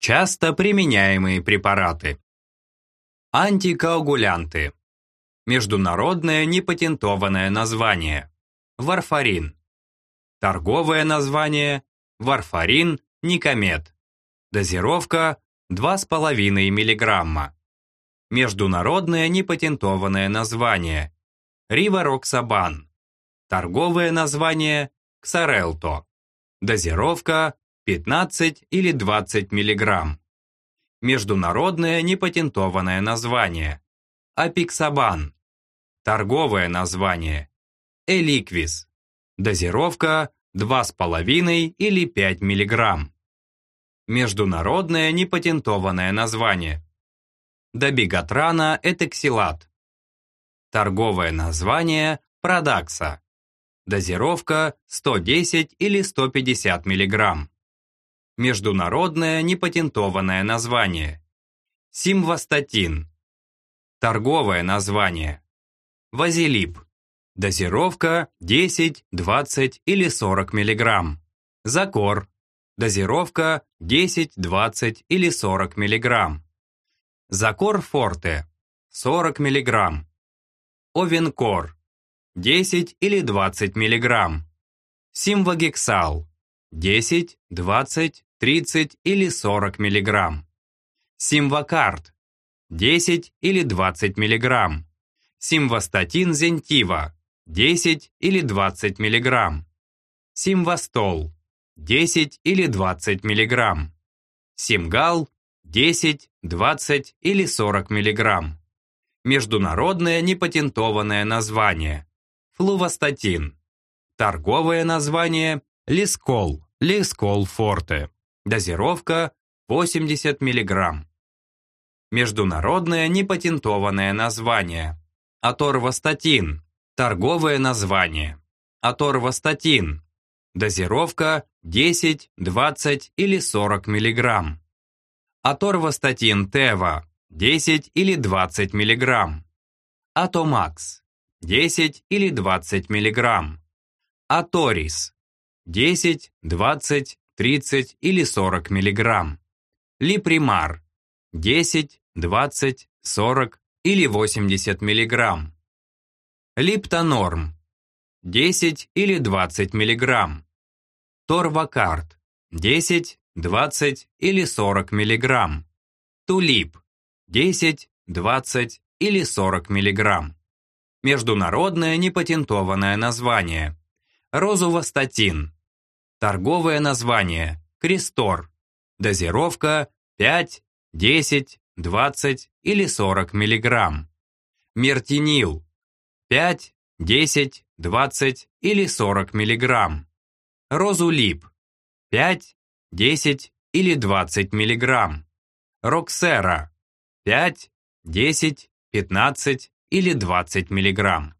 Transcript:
Часто применяемые препараты. Антикоагулянты. Международное непатентованное название. Варфарин. Торговое название – варфарин никомет. Дозировка – 2,5 мг. Международное непатентованное название – ривароксабан. Торговое название – ксарелто. Дозировка – 15 или 20 мг. Международное непатентованное название – апиксабан. Торговое название – эликвис. Дозировка 2,5 или 5 мг. Международное непатентованное название. Добигатрана этексилат. Торговое название Продакса. Дозировка 110 или 150 мг. Международное непатентованное название. Симвастатин. Торговое название. Вазилип. Дозировка 10, 20 или 40 мг. Закор. Дозировка 10, 20 или 40 мг. Закор форте 40 мг. Овенкор 10 или 20 мг. Симвагексал 10, 20, 30 или 40 мг. Симвакарт 10 или 20 мг. Симвастатин зентива 10 или 20 мг. Симвастол 10 или 20 мг. Симгал 10, 20 или 40 мг. Международное непатентованное название. Флувастатин. Торговое название Лискол, Лискол Форте. Дозировка 80 мг. Международное непатентованное название. Аторвастатин. Торговое название. Аторвастатин. Дозировка 10, 20 или 40 мг. Аторвастатин Тева 10 или 20 мг. Атомакс 10 или 20 мг. Аторис 10, 20, 30 или 40 мг. Липримар 10, 20, 40 или 80 мг. Липтонорм 10 или 20 мг. Торвакарт 10, 20 или 40 мг. Тулип 10, 20 или 40 мг. Международное непатентованное название. Розувастатин. Торговое название. Крестор. Дозировка 5, 10, 20 или 40 мг. Мертинил. 5, 10, 20 или 40 мг. Розулип. 5, 10 или 20 мг. Роксера 5, 10, 15 или 20 мг.